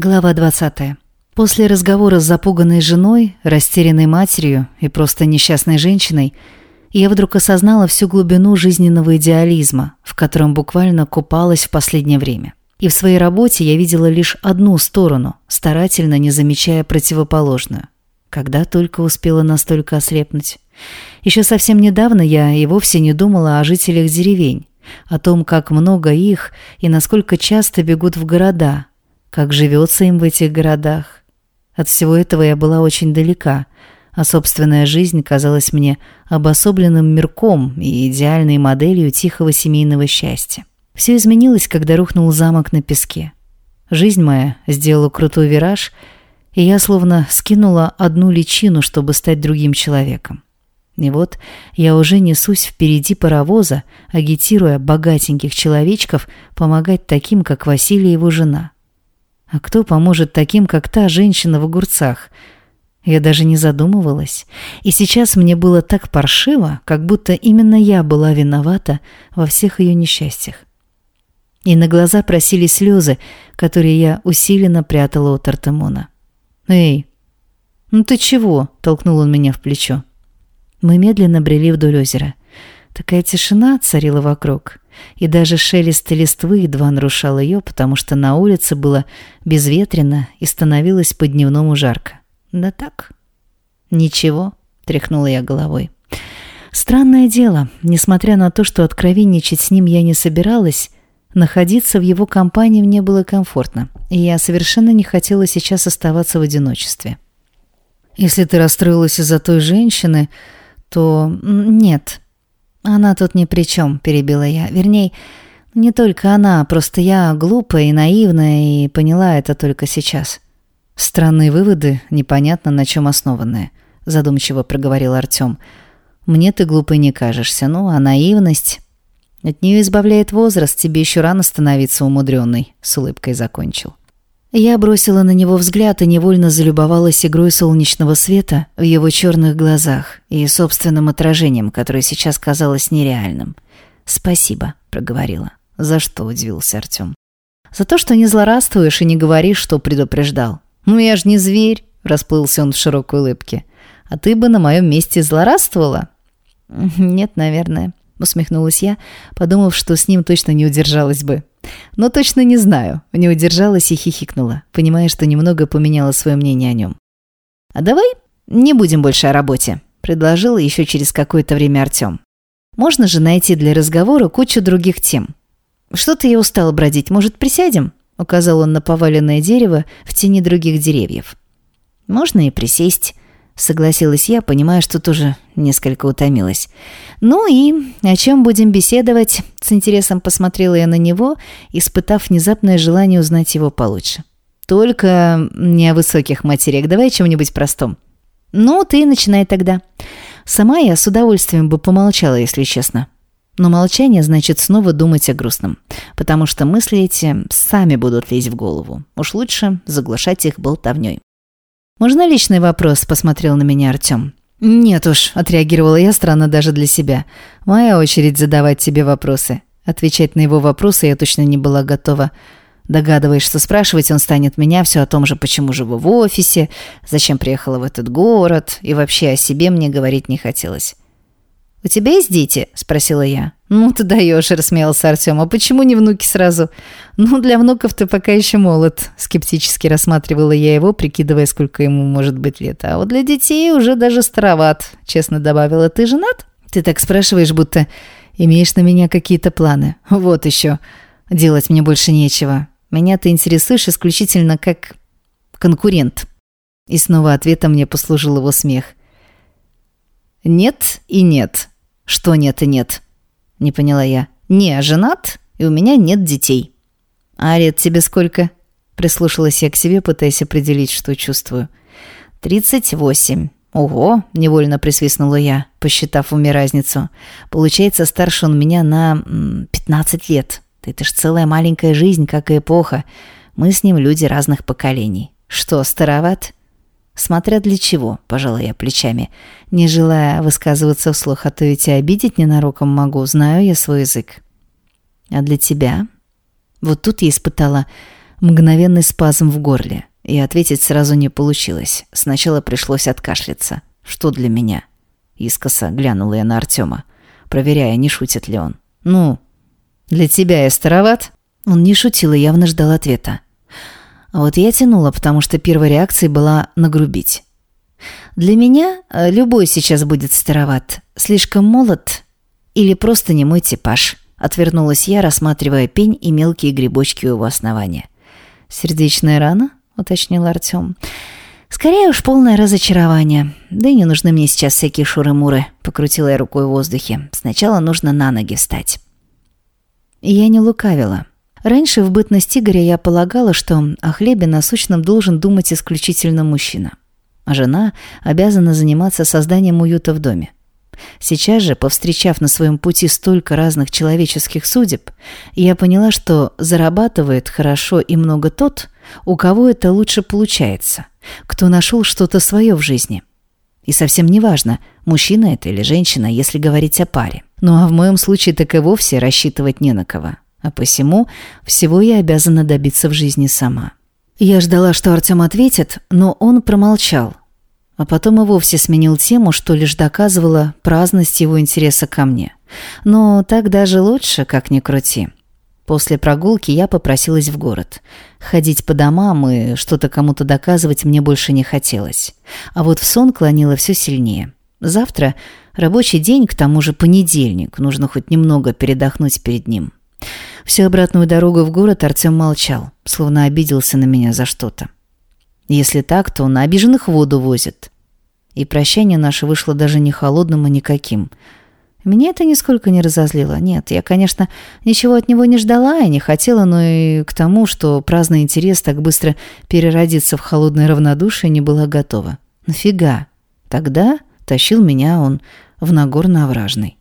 Глава 20. После разговора с запуганной женой, растерянной матерью и просто несчастной женщиной, я вдруг осознала всю глубину жизненного идеализма, в котором буквально купалась в последнее время. И в своей работе я видела лишь одну сторону, старательно не замечая противоположную. Когда только успела настолько ослепнуть. Еще совсем недавно я и вовсе не думала о жителях деревень, о том, как много их и насколько часто бегут в города, как живется им в этих городах. От всего этого я была очень далека, а собственная жизнь казалась мне обособленным мирком и идеальной моделью тихого семейного счастья. Все изменилось, когда рухнул замок на песке. Жизнь моя сделала крутой вираж, и я словно скинула одну личину, чтобы стать другим человеком. И вот я уже несусь впереди паровоза, агитируя богатеньких человечков помогать таким, как Василий и его жена. А кто поможет таким, как та женщина в огурцах? Я даже не задумывалась. И сейчас мне было так паршиво, как будто именно я была виновата во всех ее несчастьях. И на глаза просили слезы, которые я усиленно прятала от Артемона. «Эй, ну ты чего?» – толкнул он меня в плечо. Мы медленно брели вдоль озера. Такая тишина царила вокруг и даже шелест листвы едва нарушал ее, потому что на улице было безветренно и становилось по-дневному жарко. Да так. Ничего, тряхнула я головой. Странное дело, несмотря на то, что откровенничать с ним я не собиралась, находиться в его компании мне было комфортно, и я совершенно не хотела сейчас оставаться в одиночестве. Если ты расстроилась из-за той женщины, то нет, «Она тут ни при чем», — перебила я. «Вернее, не только она, просто я глупая и наивная и поняла это только сейчас». «Странные выводы, непонятно на чем основанные», — задумчиво проговорил Артем. «Мне ты глупой не кажешься, ну, а наивность...» «От нее избавляет возраст, тебе еще рано становиться умудренной», — с улыбкой закончил. Я бросила на него взгляд и невольно залюбовалась игрой солнечного света в его черных глазах и собственным отражением, которое сейчас казалось нереальным. «Спасибо», — проговорила. «За что?» — удивился Артем. «За то, что не злорадствуешь и не говоришь, что предупреждал». «Ну я ж не зверь», — расплылся он в широкой улыбке. «А ты бы на моем месте злорадствовала?» «Нет, наверное», — усмехнулась я, подумав, что с ним точно не удержалась бы. Но точно не знаю. Не удержалась и хихикнула, понимая, что немного поменяла свое мнение о нем. «А давай не будем больше о работе», – предложил еще через какое-то время Артем. «Можно же найти для разговора кучу других тем. Что-то я устала бродить, может, присядем?» – указал он на поваленное дерево в тени других деревьев. «Можно и присесть», Согласилась я, понимая, что тоже несколько утомилась. «Ну и о чем будем беседовать?» С интересом посмотрела я на него, испытав внезапное желание узнать его получше. «Только не о высоких материях. Давай о чем-нибудь простом». «Ну, ты начинай тогда». Сама я с удовольствием бы помолчала, если честно. Но молчание значит снова думать о грустном, потому что мысли эти сами будут лезть в голову. Уж лучше заглушать их болтовней. «Можно личный вопрос?» – посмотрел на меня Артем. «Нет уж», – отреагировала я странно даже для себя. «Моя очередь задавать тебе вопросы». Отвечать на его вопросы я точно не была готова. Догадываясь, что спрашивать он станет меня все о том же, почему живу в офисе, зачем приехала в этот город, и вообще о себе мне говорить не хотелось. «У тебя есть дети?» – спросила я. «Ну ты даешь», – рассмеялся Артем. «А почему не внуки сразу?» «Ну, для внуков ты пока еще молод», – скептически рассматривала я его, прикидывая, сколько ему может быть лет. «А вот для детей уже даже староват», – честно добавила. «Ты женат?» «Ты так спрашиваешь, будто имеешь на меня какие-то планы. Вот еще. Делать мне больше нечего. Меня ты интересуешь исключительно как конкурент». И снова ответом мне послужил его смех. «Нет и нет». «Что нет и нет?» Не поняла я. «Не, женат, и у меня нет детей». «А лет тебе сколько?» Прислушалась я к себе, пытаясь определить, что чувствую. «Тридцать восемь». «Ого!» – невольно присвистнула я, посчитав уме разницу. «Получается, старше он меня на пятнадцать лет. Это ж целая маленькая жизнь, как и эпоха. Мы с ним люди разных поколений. Что, староват?» Смотря для чего, пожалуй, я плечами. Не желая высказываться вслух, а то ведь и обидеть ненароком могу, знаю я свой язык. А для тебя? Вот тут я испытала Мгновенный спазм в горле. И ответить сразу не получилось. Сначала пришлось откашляться. Что для меня? Искоса глянула я на Артема, проверяя, не шутит ли он. «Ну, для тебя я староват?» Он не шутил и явно ждал ответа. А вот я тянула, потому что первой реакцией была нагрубить. «Для меня э, любой сейчас будет староват. Слишком молод или просто не мой типаж», — отвернулась я, рассматривая пень и мелкие грибочки у его основания. «Сердечная рана?» — уточнил Артем. «Скорее уж полное разочарование. Да и не нужны мне сейчас всякие шуры-муры», — покрутила я рукой в воздухе. «Сначала нужно на ноги встать». Я не лукавила. Раньше в бытность Игоря я полагала, что о хлебе насущном должен думать исключительно мужчина. А жена обязана заниматься созданием уюта в доме. Сейчас же, повстречав на своем пути столько разных человеческих судеб, я поняла, что зарабатывает хорошо и много тот, у кого это лучше получается, кто нашел что-то свое в жизни. И совсем не важно, мужчина это или женщина, если говорить о паре. Ну а в моем случае так и вовсе рассчитывать не на кого. А посему всего я обязана добиться в жизни сама. Я ждала, что Артем ответит, но он промолчал. А потом и вовсе сменил тему, что лишь доказывало праздность его интереса ко мне. Но так даже лучше, как ни крути. После прогулки я попросилась в город. Ходить по домам и что-то кому-то доказывать мне больше не хотелось. А вот в сон клонило все сильнее. Завтра рабочий день, к тому же понедельник, нужно хоть немного передохнуть перед ним. Всю обратную дорогу в город Артем молчал, словно обиделся на меня за что-то. Если так, то на обиженных воду возит. И прощание наше вышло даже не холодным, а никаким – меня это нисколько не разозлило. Нет, я, конечно, ничего от него не ждала и не хотела, но и к тому, что праздный интерес так быстро переродится в холодное равнодушие, не была готова. Нафига? Тогда тащил меня он в Нагорно-Овражный.